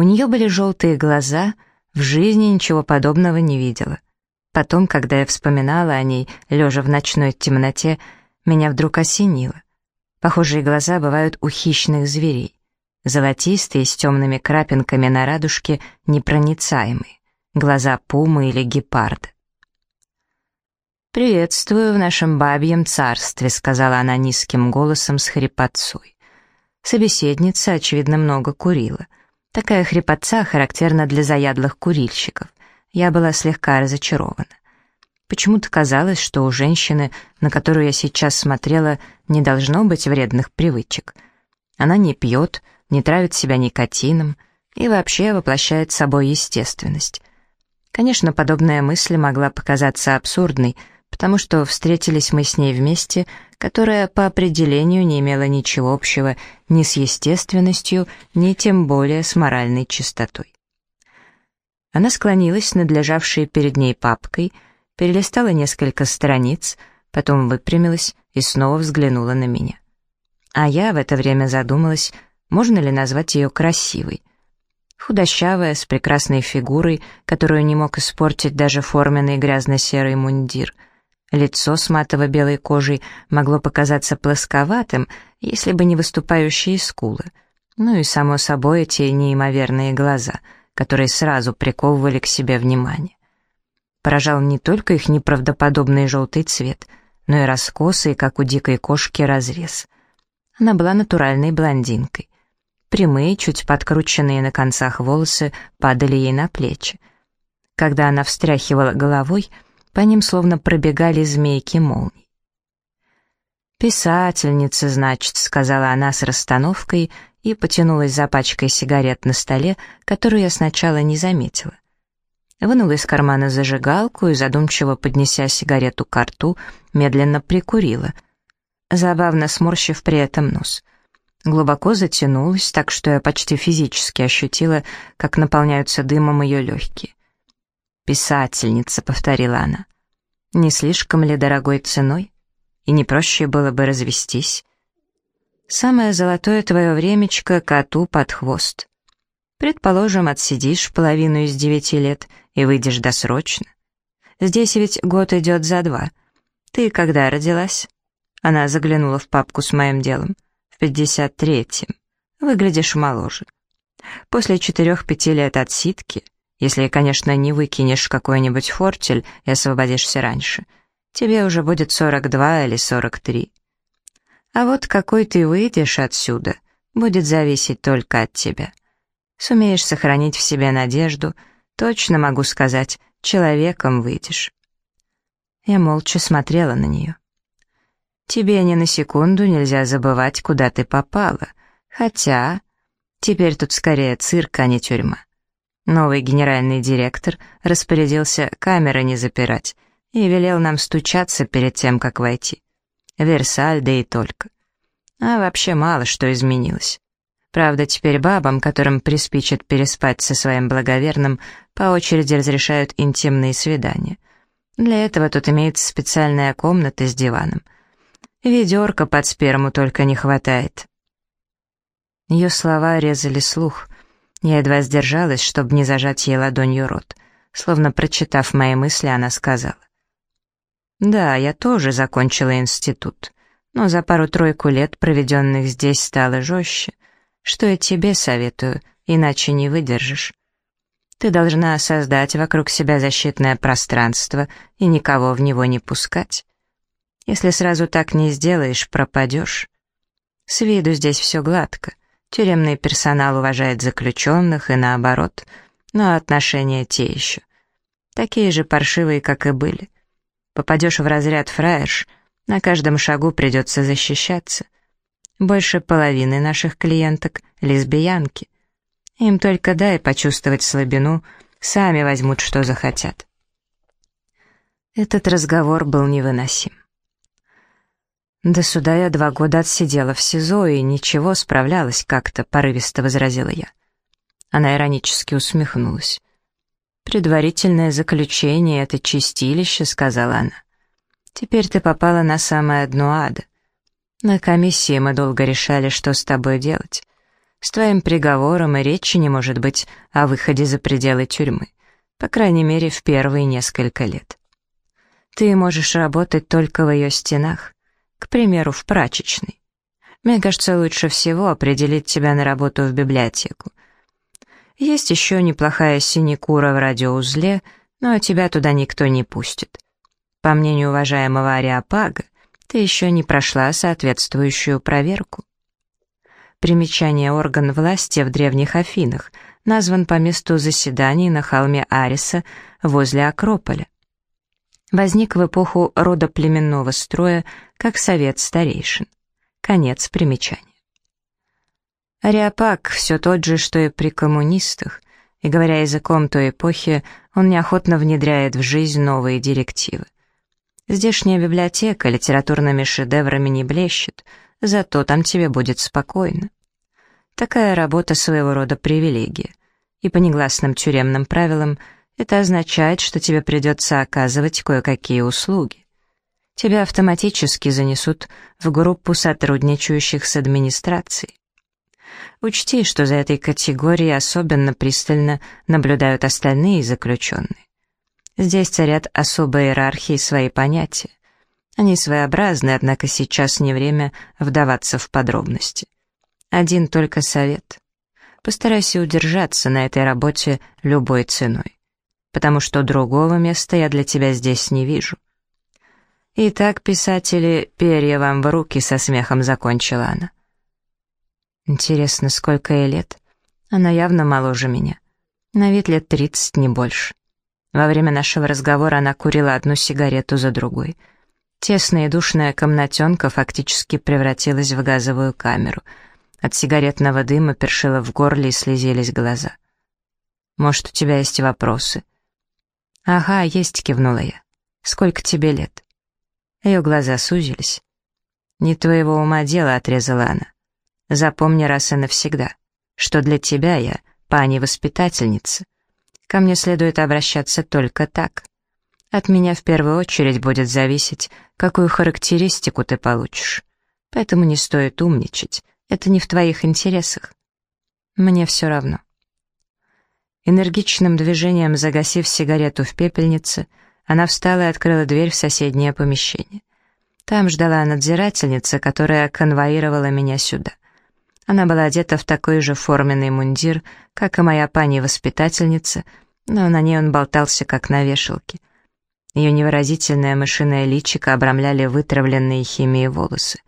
У нее были желтые глаза, в жизни ничего подобного не видела. Потом, когда я вспоминала о ней, лежа в ночной темноте, меня вдруг осенило. Похожие глаза бывают у хищных зверей. Золотистые, с темными крапинками на радужке, непроницаемые. Глаза пумы или гепарда. «Приветствую в нашем бабьем царстве», — сказала она низким голосом с хрипотцой. Собеседница, очевидно, много курила. Такая хрипотца характерна для заядлых курильщиков. Я была слегка разочарована. Почему-то казалось, что у женщины, на которую я сейчас смотрела, не должно быть вредных привычек. Она не пьет, не травит себя никотином и вообще воплощает собой естественность. Конечно, подобная мысль могла показаться абсурдной, потому что встретились мы с ней вместе, которая по определению не имела ничего общего ни с естественностью, ни тем более с моральной чистотой. Она склонилась над лежавшей перед ней папкой, перелистала несколько страниц, потом выпрямилась и снова взглянула на меня. А я в это время задумалась, можно ли назвать ее красивой. Худощавая, с прекрасной фигурой, которую не мог испортить даже форменный грязно-серый мундир — Лицо с матово-белой кожей могло показаться плосковатым, если бы не выступающие скулы. Ну и, само собой, эти неимоверные глаза, которые сразу приковывали к себе внимание. Поражал не только их неправдоподобный желтый цвет, но и раскосый, как у дикой кошки, разрез. Она была натуральной блондинкой. Прямые, чуть подкрученные на концах волосы падали ей на плечи. Когда она встряхивала головой — по ним словно пробегали змейки молний. «Писательница, значит», — сказала она с расстановкой и потянулась за пачкой сигарет на столе, которую я сначала не заметила. Вынула из кармана зажигалку и, задумчиво поднеся сигарету к рту, медленно прикурила, забавно сморщив при этом нос. Глубоко затянулась, так что я почти физически ощутила, как наполняются дымом ее легкие. «Писательница», — повторила она. «Не слишком ли дорогой ценой? И не проще было бы развестись?» «Самое золотое твое времечко коту под хвост. Предположим, отсидишь половину из девяти лет и выйдешь досрочно. Здесь ведь год идет за два. Ты когда родилась?» Она заглянула в папку с моим делом. «В пятьдесят третьем. Выглядишь моложе. После четырех-пяти лет отсидки если, конечно, не выкинешь какой-нибудь фортель и освободишься раньше. Тебе уже будет 42 или 43. А вот какой ты выйдешь отсюда, будет зависеть только от тебя. Сумеешь сохранить в себе надежду, точно могу сказать, человеком выйдешь. Я молча смотрела на нее. Тебе ни на секунду нельзя забывать, куда ты попала, хотя... Теперь тут скорее цирк, а не тюрьма. Новый генеральный директор распорядился камеры не запирать и велел нам стучаться перед тем, как войти. Версаль, да и только. А вообще мало что изменилось. Правда, теперь бабам, которым приспичит переспать со своим благоверным, по очереди разрешают интимные свидания. Для этого тут имеется специальная комната с диваном. Ведерка под сперму только не хватает. Ее слова резали слух — я едва сдержалась, чтобы не зажать ей ладонью рот. Словно прочитав мои мысли, она сказала. «Да, я тоже закончила институт, но за пару-тройку лет, проведенных здесь, стало жестче. Что я тебе советую, иначе не выдержишь. Ты должна создать вокруг себя защитное пространство и никого в него не пускать. Если сразу так не сделаешь, пропадешь. С виду здесь все гладко. Тюремный персонал уважает заключенных и наоборот, но отношения те еще. Такие же паршивые, как и были. Попадешь в разряд фраерш, на каждом шагу придется защищаться. Больше половины наших клиенток — лесбиянки. Им только дай почувствовать слабину, сами возьмут, что захотят. Этот разговор был невыносим. «До суда я два года отсидела в СИЗО и ничего, справлялась как-то», — порывисто возразила я. Она иронически усмехнулась. «Предварительное заключение — это чистилище», — сказала она. «Теперь ты попала на самое дно ада. На комиссии мы долго решали, что с тобой делать. С твоим приговором и речи не может быть о выходе за пределы тюрьмы, по крайней мере, в первые несколько лет. Ты можешь работать только в ее стенах, к примеру, в прачечной. Мне кажется, лучше всего определить тебя на работу в библиотеку. Есть еще неплохая синекура в радиоузле, но тебя туда никто не пустит. По мнению уважаемого Ариапага, ты еще не прошла соответствующую проверку. Примечание орган власти в древних Афинах назван по месту заседаний на холме Ариса возле Акрополя. Возник в эпоху родоплеменного строя как совет старейшин. Конец примечания. Ариапак все тот же, что и при коммунистах, и, говоря языком той эпохи, он неохотно внедряет в жизнь новые директивы. Здешняя библиотека литературными шедеврами не блещет, зато там тебе будет спокойно. Такая работа своего рода привилегия, и по негласным тюремным правилам это означает, что тебе придется оказывать кое-какие услуги. Тебя автоматически занесут в группу сотрудничающих с администрацией. Учти, что за этой категорией особенно пристально наблюдают остальные заключенные. Здесь царят особые иерархии свои понятия. Они своеобразны, однако сейчас не время вдаваться в подробности. Один только совет. Постарайся удержаться на этой работе любой ценой, потому что другого места я для тебя здесь не вижу. Итак, писатели, перья вам в руки, со смехом закончила она. Интересно, сколько ей лет? Она явно моложе меня. На вид лет тридцать, не больше. Во время нашего разговора она курила одну сигарету за другой. Тесная и душная комнатенка фактически превратилась в газовую камеру. От сигаретного дыма першило в горле и слезились глаза. «Может, у тебя есть вопросы?» «Ага, есть», — кивнула я. «Сколько тебе лет?» Ее глаза сузились. «Не твоего ума дело», — отрезала она. Запомни раз и навсегда, что для тебя я пани-воспитательница. Ко мне следует обращаться только так. От меня в первую очередь будет зависеть, какую характеристику ты получишь. Поэтому не стоит умничать, это не в твоих интересах. Мне все равно. Энергичным движением загасив сигарету в пепельнице, она встала и открыла дверь в соседнее помещение. Там ждала надзирательница, которая конвоировала меня сюда. Она была одета в такой же форменный мундир, как и моя пани-воспитательница, но на ней он болтался, как на вешалке. Ее невыразительное мышиное личико обрамляли вытравленные химией волосы.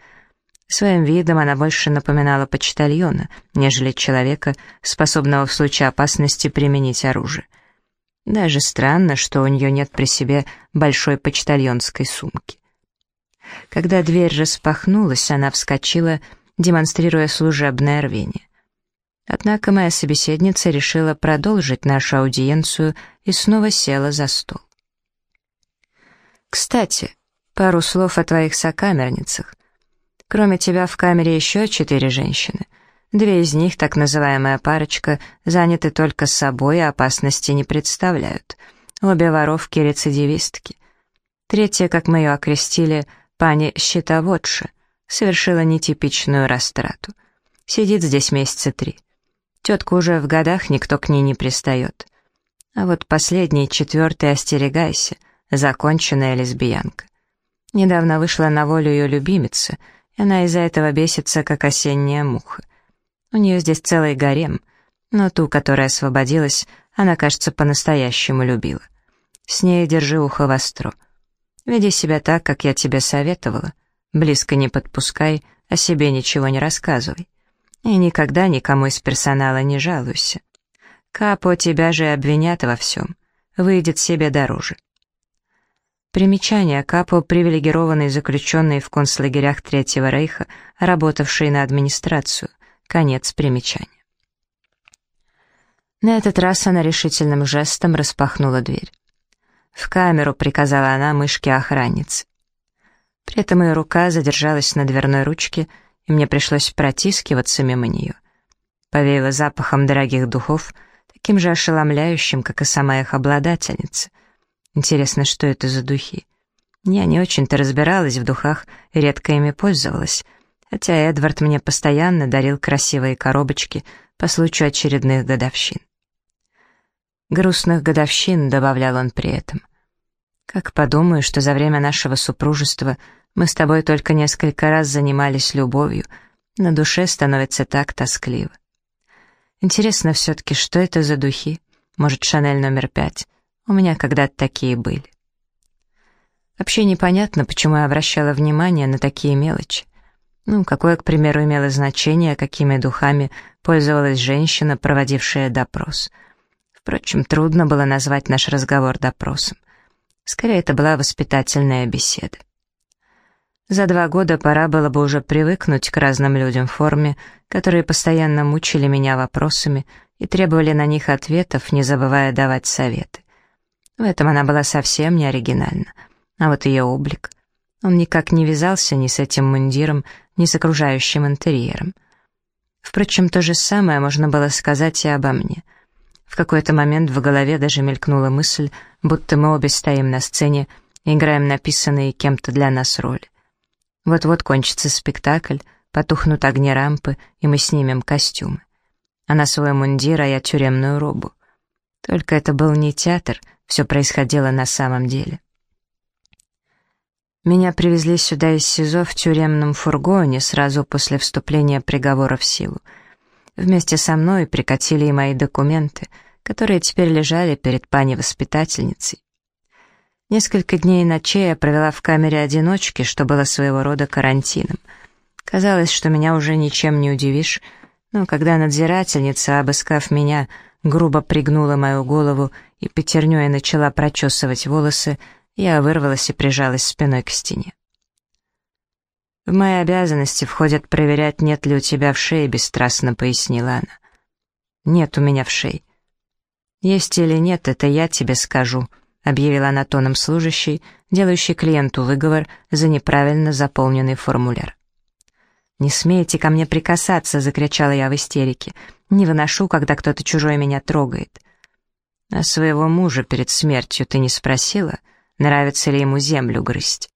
Своим видом она больше напоминала почтальона, нежели человека, способного в случае опасности применить оружие. Даже странно, что у нее нет при себе большой почтальонской сумки. Когда дверь распахнулась, она вскочила демонстрируя служебное рвение. Однако моя собеседница решила продолжить нашу аудиенцию и снова села за стол. «Кстати, пару слов о твоих сокамерницах. Кроме тебя в камере еще четыре женщины. Две из них, так называемая парочка, заняты только собой и опасности не представляют. Обе воровки-рецидивистки. Третья, как мы ее окрестили, пани Щитоводша — совершила нетипичную растрату. Сидит здесь месяца три. Тетка уже в годах, никто к ней не пристает. А вот последний, четвертый, остерегайся, законченная лесбиянка. Недавно вышла на волю ее любимица, и она из-за этого бесится, как осенняя муха. У нее здесь целый гарем, но ту, которая освободилась, она, кажется, по-настоящему любила. С ней держи ухо востро. Веди себя так, как я тебе советовала. Близко не подпускай, о себе ничего не рассказывай. И никогда никому из персонала не жалуйся. Капо тебя же обвинят во всем. Выйдет себе дороже. Примечание Капо — привилегированный заключенный в концлагерях Третьего Рейха, работавший на администрацию. Конец примечания. На этот раз она решительным жестом распахнула дверь. «В камеру», — приказала она мышке-охраннице. При этом ее рука задержалась на дверной ручке, и мне пришлось протискиваться мимо нее. Повеяло запахом дорогих духов, таким же ошеломляющим, как и сама их обладательница. Интересно, что это за духи? Я не очень-то разбиралась в духах и редко ими пользовалась, хотя Эдвард мне постоянно дарил красивые коробочки по случаю очередных годовщин. Грустных годовщин, добавлял он при этом. Как подумаю, что за время нашего супружества мы с тобой только несколько раз занимались любовью, на душе становится так тоскливо. Интересно все-таки, что это за духи? Может, Шанель номер пять? У меня когда-то такие были. Вообще непонятно, почему я обращала внимание на такие мелочи. Ну, какое, к примеру, имело значение, какими духами пользовалась женщина, проводившая допрос. Впрочем, трудно было назвать наш разговор допросом. Скорее, это была воспитательная беседа. За два года пора было бы уже привыкнуть к разным людям в форме, которые постоянно мучили меня вопросами и требовали на них ответов, не забывая давать советы. В этом она была совсем не оригинальна. А вот ее облик... Он никак не вязался ни с этим мундиром, ни с окружающим интерьером. Впрочем, то же самое можно было сказать и обо мне. В какой-то момент в голове даже мелькнула мысль, будто мы обе стоим на сцене и играем написанные кем-то для нас роли. Вот-вот кончится спектакль, потухнут огни рампы, и мы снимем костюмы. Она свой мундир, а я тюремную робу. Только это был не театр, все происходило на самом деле. Меня привезли сюда из СИЗО в тюремном фургоне сразу после вступления приговора в силу. Вместе со мной прикатили и мои документы, которые теперь лежали перед пани-воспитательницей. Несколько дней и ночей я провела в камере одиночки, что было своего рода карантином. Казалось, что меня уже ничем не удивишь, но когда надзирательница, обыскав меня, грубо пригнула мою голову и пятерней начала прочесывать волосы, я вырвалась и прижалась спиной к стене. «В мои обязанности входят проверять, нет ли у тебя в шее», — бесстрастно пояснила она. «Нет у меня в шее». «Есть или нет, это я тебе скажу», — объявила она тоном служащей, делающей клиенту выговор за неправильно заполненный формуляр. «Не смейте ко мне прикасаться!» — закричала я в истерике. «Не выношу, когда кто-то чужой меня трогает». «А своего мужа перед смертью ты не спросила, нравится ли ему землю грызть?»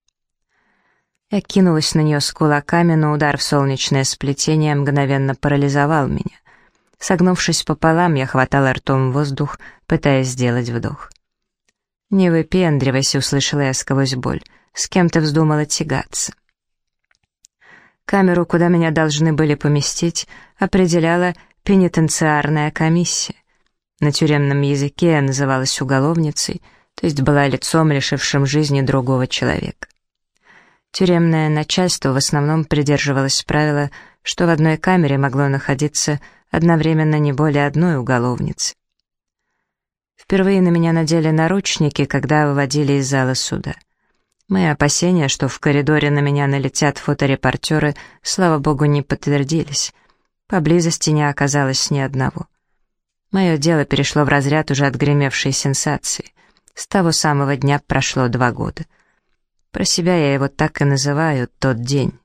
Я кинулась на нее с кулаками, но удар в солнечное сплетение мгновенно парализовал меня. Согнувшись пополам, я хватала ртом воздух, пытаясь сделать вдох. «Не выпендривайся», — услышала я сквозь боль. «С кем ты вздумала тягаться?» Камеру, куда меня должны были поместить, определяла пенитенциарная комиссия. На тюремном языке я называлась уголовницей, то есть была лицом, лишившим жизни другого человека. Тюремное начальство в основном придерживалось правила, что в одной камере могло находиться одновременно не более одной уголовницы. Впервые на меня надели наручники, когда выводили из зала суда. Мои опасения, что в коридоре на меня налетят фоторепортеры, слава богу, не подтвердились. Поблизости не оказалось ни одного. Мое дело перешло в разряд уже отгремевшей сенсации. С того самого дня прошло два года. Про себя я его так и называю «тот день».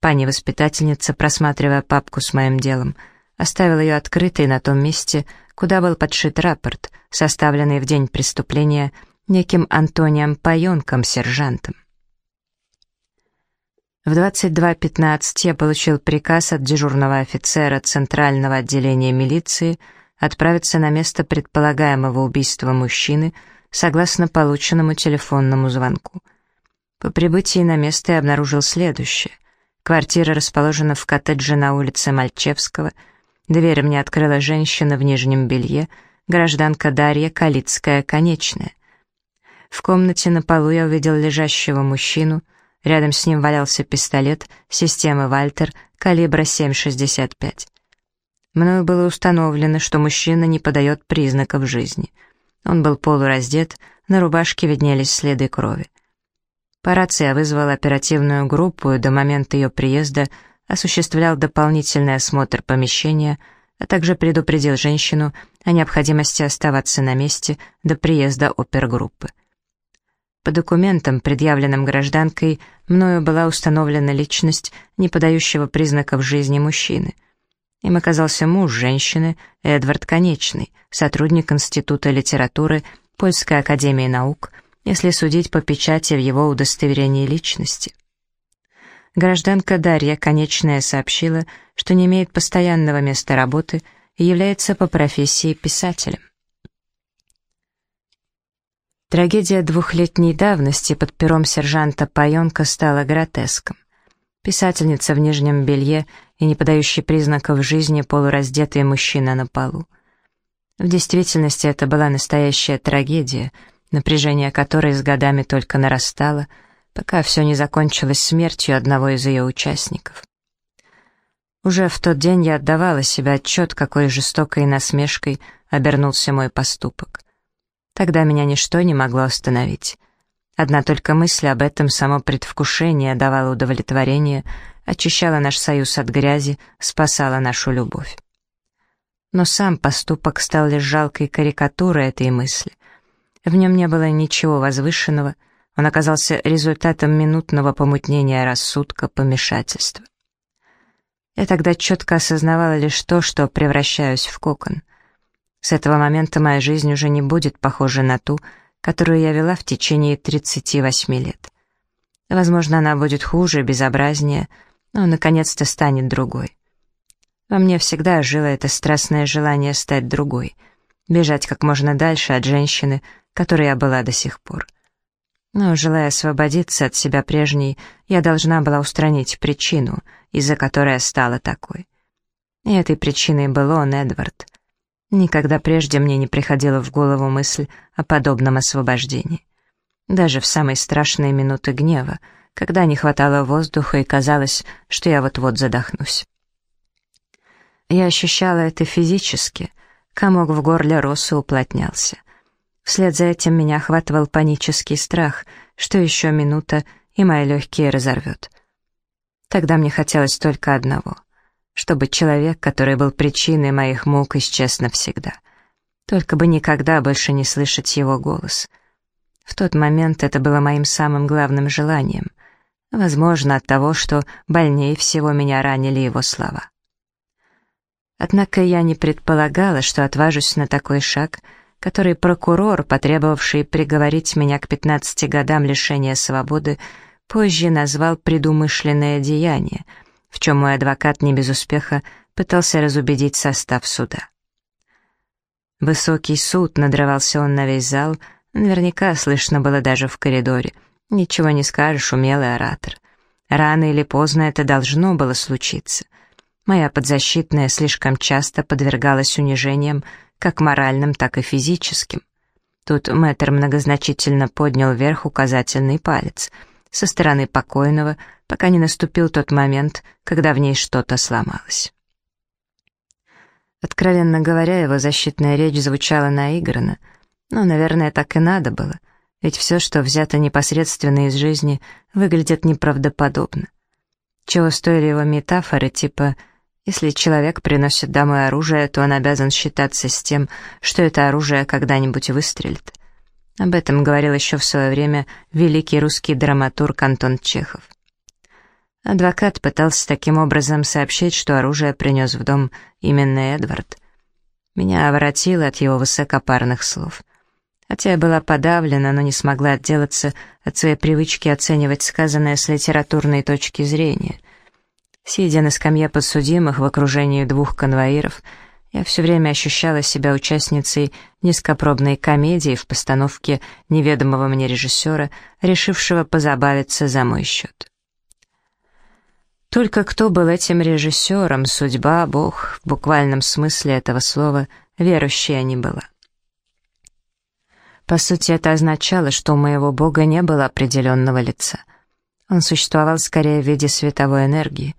Пани-воспитательница, просматривая папку с моим делом, оставила ее открытой на том месте, куда был подшит рапорт, составленный в день преступления неким Антонием Паенком, сержантом. В 22.15 я получил приказ от дежурного офицера Центрального отделения милиции отправиться на место предполагаемого убийства мужчины согласно полученному телефонному звонку. По прибытии на место я обнаружил следующее. Квартира расположена в коттедже на улице Мальчевского — Дверь мне открыла женщина в нижнем белье, гражданка Дарья Калицкая, конечная. В комнате на полу я увидел лежащего мужчину, рядом с ним валялся пистолет системы «Вальтер» калибра 7,65. Мною было установлено, что мужчина не подает признаков жизни. Он был полураздет, на рубашке виднелись следы крови. По рации я вызвал оперативную группу, и до момента ее приезда осуществлял дополнительный осмотр помещения, а также предупредил женщину о необходимости оставаться на месте до приезда опергруппы. По документам, предъявленным гражданкой, мною была установлена личность, не подающего признаков жизни мужчины. Им оказался муж женщины, Эдвард Конечный, сотрудник Института литературы Польской академии наук, если судить по печати в его удостоверении личности. гражданка Дарья Конечная сообщила, что не имеет постоянного места работы и является по профессии писателем. Трагедия двухлетней давности под пером сержанта Паенка стала гротеском. Писательница в нижнем белье и не подающий признаков жизни полураздетый мужчина на полу. В действительности это была настоящая трагедия, напряжение которой с годами только нарастало, пока все не закончилось смертью одного из ее участников. Уже в тот день я отдавала себе отчет, какой жестокой насмешкой обернулся мой поступок. Тогда меня ничто не могло остановить. Одна только мысль об этом, само предвкушение давало удовлетворение, очищала наш союз от грязи, спасала нашу любовь. Но сам поступок стал лишь жалкой карикатурой этой мысли. В нем не было ничего возвышенного, он оказался результатом минутного помутнения рассудка, помешательства. Я тогда четко осознавала лишь то, что превращаюсь в кокон — с этого момента моя жизнь уже не будет похожа на ту, которую я вела в течение 38 лет. Возможно, она будет хуже, безобразнее, но наконец-то станет другой. Во мне всегда жило это страстное желание стать другой, бежать как можно дальше от женщины, которой я была до сих пор. Но, желая освободиться от себя прежней, я должна была устранить причину, из-за которой я стала такой. И этой причиной был он, Эдвард. Никогда прежде мне не приходила в голову мысль о подобном освобождении. Даже в самые страшные минуты гнева, когда не хватало воздуха и казалось, что я вот-вот задохнусь. Я ощущала это физически, комок в горле рос и уплотнялся. Вслед за этим меня охватывал панический страх, что еще минута, и мои легкие разорвет. Тогда мне хотелось только одного чтобы человек, который был причиной моих мук, исчез навсегда. Только бы никогда больше не слышать его голос. В тот момент это было моим самым главным желанием. Возможно, от того, что больнее всего меня ранили его слова. Однако я не предполагала, что отважусь на такой шаг, который прокурор, потребовавший приговорить меня к 15 годам лишения свободы, позже назвал предумышленное деяние — в чем мой адвокат не без успеха пытался разубедить состав суда. Высокий суд, надрывался он на весь зал, наверняка слышно было даже в коридоре. Ничего не скажешь, умелый оратор. Рано или поздно это должно было случиться. Моя подзащитная слишком часто подвергалась унижениям, как моральным, так и физическим. Тут мэтр многозначительно поднял вверх указательный палец — со стороны покойного, пока не наступил тот момент, когда в ней что-то сломалось. Откровенно говоря, его защитная речь звучала наигранно, но, наверное, так и надо было, ведь все, что взято непосредственно из жизни, выглядит неправдоподобно. Чего стоили его метафоры, типа «если человек приносит домой оружие, то он обязан считаться с тем, что это оружие когда-нибудь выстрелит», об этом говорил еще в свое время великий русский драматург Антон Чехов. Адвокат пытался таким образом сообщить, что оружие принес в дом именно Эдвард. Меня воротило от его высокопарных слов. Хотя я была подавлена, но не смогла отделаться от своей привычки оценивать сказанное с литературной точки зрения. Сидя на скамье подсудимых в окружении двух конвоиров, я все время ощущала себя участницей низкопробной комедии в постановке неведомого мне режиссера, решившего позабавиться за мой счет. Только кто был этим режиссером, судьба, Бог, в буквальном смысле этого слова, верующая не была. По сути, это означало, что у моего Бога не было определенного лица. Он существовал скорее в виде световой энергии.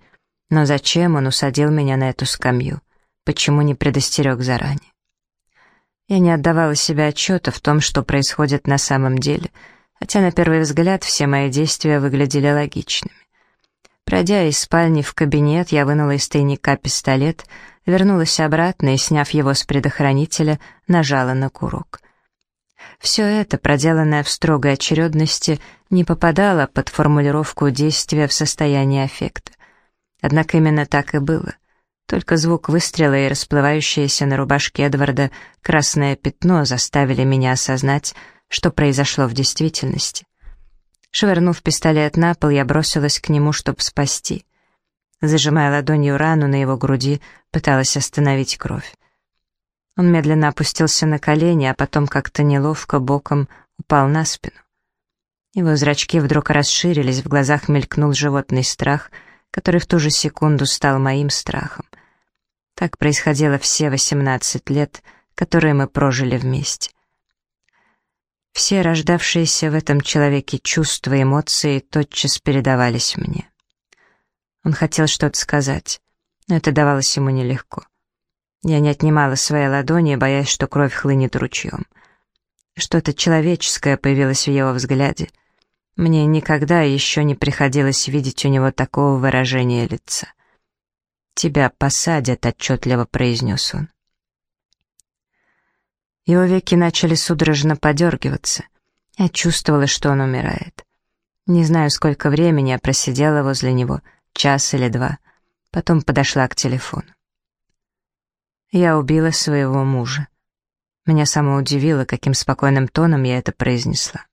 Но зачем он усадил меня на эту скамью? Почему не предостерег заранее? Я не отдавала себе отчета в том, что происходит на самом деле, хотя на первый взгляд все мои действия выглядели логичными. Пройдя из спальни в кабинет, я вынула из тайника пистолет, вернулась обратно и, сняв его с предохранителя, нажала на курок. Все это, проделанное в строгой очередности, не попадало под формулировку действия в состоянии аффекта. Однако именно так и было. Только звук выстрела и расплывающееся на рубашке Эдварда красное пятно заставили меня осознать, что произошло в действительности. Швырнув пистолет на пол, я бросилась к нему, чтобы спасти. Зажимая ладонью рану на его груди, пыталась остановить кровь. Он медленно опустился на колени, а потом как-то неловко боком упал на спину. Его зрачки вдруг расширились, в глазах мелькнул животный страх, который в ту же секунду стал моим страхом. Так происходило все 18 лет, которые мы прожили вместе. Все рождавшиеся в этом человеке чувства и эмоции тотчас передавались мне. Он хотел что-то сказать, но это давалось ему нелегко. Я не отнимала своей ладони, боясь, что кровь хлынет ручьем. Что-то человеческое появилось в его взгляде. Мне никогда еще не приходилось видеть у него такого выражения лица. «Тебя посадят», — отчетливо произнес он. Его веки начали судорожно подергиваться. Я чувствовала, что он умирает. Не знаю, сколько времени я просидела возле него, час или два. Потом подошла к телефону. Я убила своего мужа. Меня само удивило, каким спокойным тоном я это произнесла.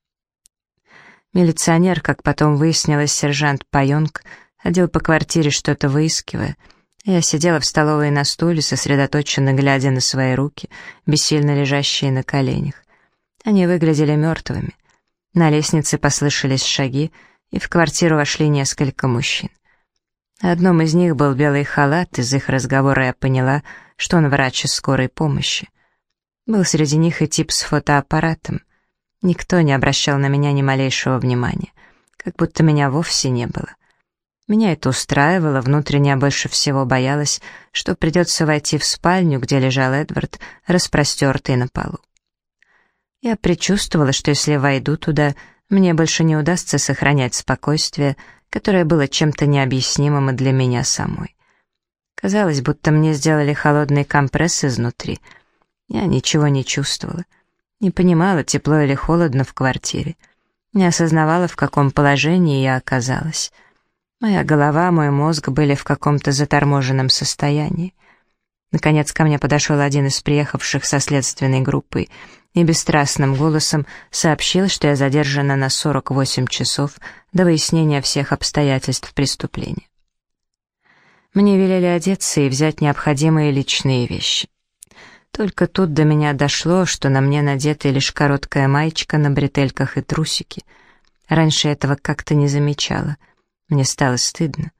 Милиционер, как потом выяснилось, сержант Пайонг, ходил по квартире, что-то выискивая — я сидела в столовой на стуле, сосредоточенно глядя на свои руки, бессильно лежащие на коленях. Они выглядели мертвыми. На лестнице послышались шаги, и в квартиру вошли несколько мужчин. одном из них был белый халат, из их разговора я поняла, что он врач из скорой помощи. Был среди них и тип с фотоаппаратом. Никто не обращал на меня ни малейшего внимания, как будто меня вовсе не было. Меня это устраивало, внутренне я больше всего боялась, что придется войти в спальню, где лежал Эдвард, распростертый на полу. Я предчувствовала, что если войду туда, мне больше не удастся сохранять спокойствие, которое было чем-то необъяснимым и для меня самой. Казалось, будто мне сделали холодный компресс изнутри. Я ничего не чувствовала, не понимала, тепло или холодно в квартире, не осознавала, в каком положении я оказалась — Моя голова, мой мозг были в каком-то заторможенном состоянии. Наконец ко мне подошел один из приехавших со следственной группой и бесстрастным голосом сообщил, что я задержана на 48 часов до выяснения всех обстоятельств преступления. Мне велели одеться и взять необходимые личные вещи. Только тут до меня дошло, что на мне надета лишь короткая маечка на бретельках и трусики. Раньше этого как-то не замечала — мне стало стыдно.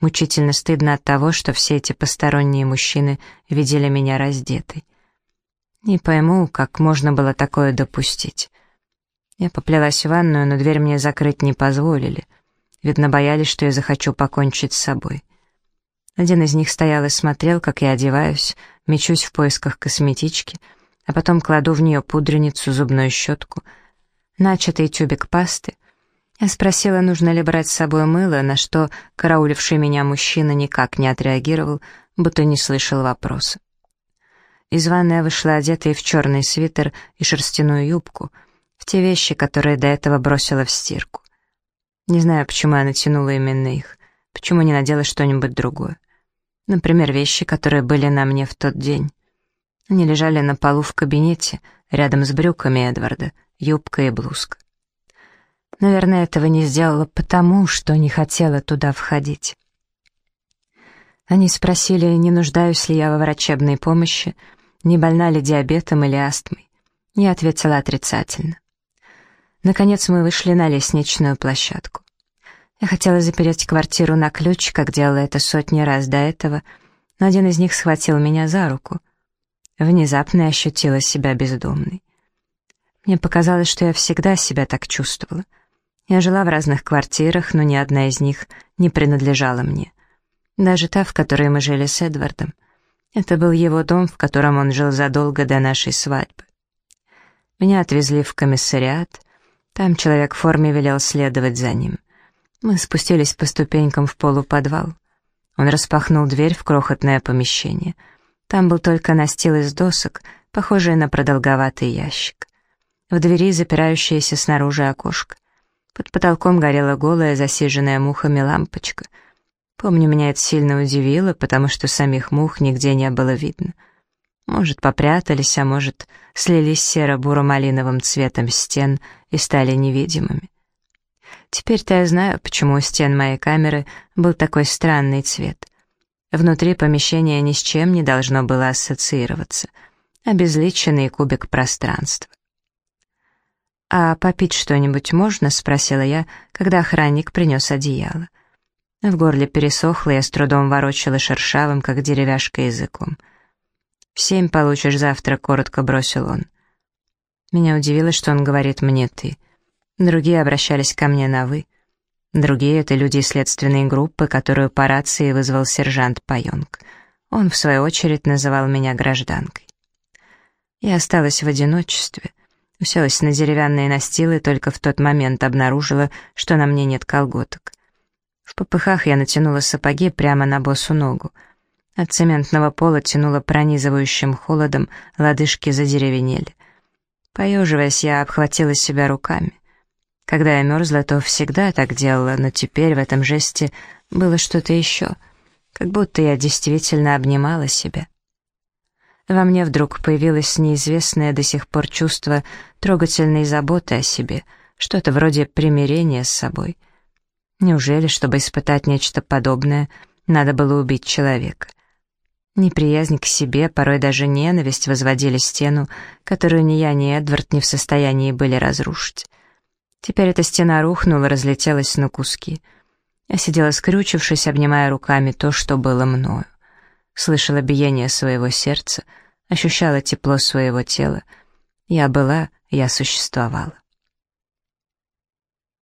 Мучительно стыдно от того, что все эти посторонние мужчины видели меня раздетой. Не пойму, как можно было такое допустить. Я поплелась в ванную, но дверь мне закрыть не позволили. Видно, боялись, что я захочу покончить с собой. Один из них стоял и смотрел, как я одеваюсь, мечусь в поисках косметички, а потом кладу в нее пудреницу, зубную щетку, начатый тюбик пасты, я спросила, нужно ли брать с собой мыло, на что карауливший меня мужчина никак не отреагировал, будто не слышал вопроса. Из ванной вышла одетая в черный свитер и шерстяную юбку, в те вещи, которые до этого бросила в стирку. Не знаю, почему я натянула именно их, почему не надела что-нибудь другое. Например, вещи, которые были на мне в тот день. Они лежали на полу в кабинете, рядом с брюками Эдварда, юбка и блузка. Наверное, этого не сделала потому, что не хотела туда входить. Они спросили, не нуждаюсь ли я во врачебной помощи, не больна ли диабетом или астмой. Я ответила отрицательно. Наконец мы вышли на лестничную площадку. Я хотела запереть квартиру на ключ, как делала это сотни раз до этого, но один из них схватил меня за руку. Внезапно я ощутила себя бездомной. Мне показалось, что я всегда себя так чувствовала — я жила в разных квартирах, но ни одна из них не принадлежала мне. Даже та, в которой мы жили с Эдвардом. Это был его дом, в котором он жил задолго до нашей свадьбы. Меня отвезли в комиссариат. Там человек в форме велел следовать за ним. Мы спустились по ступенькам в полуподвал. Он распахнул дверь в крохотное помещение. Там был только настил из досок, похожий на продолговатый ящик. В двери запирающееся снаружи окошко. Под потолком горела голая, засиженная мухами лампочка. Помню, меня это сильно удивило, потому что самих мух нигде не было видно. Может, попрятались, а может, слились серо-буро-малиновым цветом стен и стали невидимыми. Теперь-то я знаю, почему у стен моей камеры был такой странный цвет. Внутри помещения ни с чем не должно было ассоциироваться. Обезличенный кубик пространства. «А попить что-нибудь можно?» — спросила я, когда охранник принес одеяло. В горле пересохло, я с трудом ворочала шершавым, как деревяшка, языком. «В семь получишь завтра», — коротко бросил он. Меня удивило, что он говорит мне «ты». Другие обращались ко мне на «вы». Другие — это люди из следственной группы, которую по рации вызвал сержант Паёнг. Он, в свою очередь, называл меня гражданкой. Я осталась в одиночестве. Уселась на деревянные настилы и только в тот момент обнаружила, что на мне нет колготок. В попыхах я натянула сапоги прямо на босу ногу. От цементного пола тянуло пронизывающим холодом, лодыжки задеревенели. Поеживаясь, я обхватила себя руками. Когда я мерзла, то всегда так делала, но теперь в этом жесте было что-то еще, как будто я действительно обнимала себя. Во мне вдруг появилось неизвестное до сих пор чувство трогательной заботы о себе, что-то вроде примирения с собой. Неужели, чтобы испытать нечто подобное, надо было убить человека? Неприязнь к себе, порой даже ненависть возводили стену, которую ни я, ни Эдвард не в состоянии были разрушить. Теперь эта стена рухнула, разлетелась на куски. Я сидела скрючившись, обнимая руками то, что было мною. Слышала биение своего сердца, ощущала тепло своего тела. Я была, я существовала.